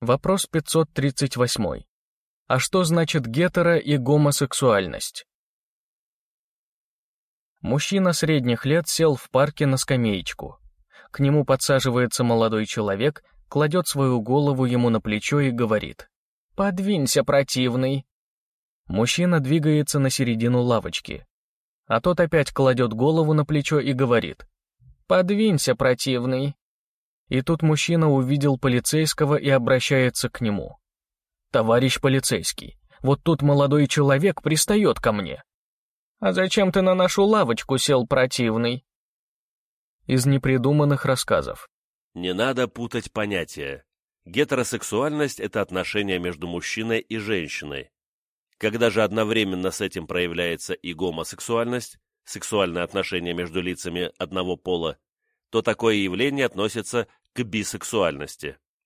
Вопрос 538. А что значит гетеро и гомосексуальность? Мужчина средних лет сел в парке на скамеечку. К нему подсаживается молодой человек, кладет свою голову ему на плечо и говорит. «Подвинься, противный!» Мужчина двигается на середину лавочки. А тот опять кладет голову на плечо и говорит. «Подвинься, противный!» И тут мужчина увидел полицейского и обращается к нему. «Товарищ полицейский, вот тут молодой человек пристает ко мне». «А зачем ты на нашу лавочку сел, противный?» Из непридуманных рассказов. Не надо путать понятия. Гетеросексуальность – это отношения между мужчиной и женщиной. Когда же одновременно с этим проявляется и гомосексуальность, сексуальное отношение между лицами одного пола, то такое явление относится к бисексуальности.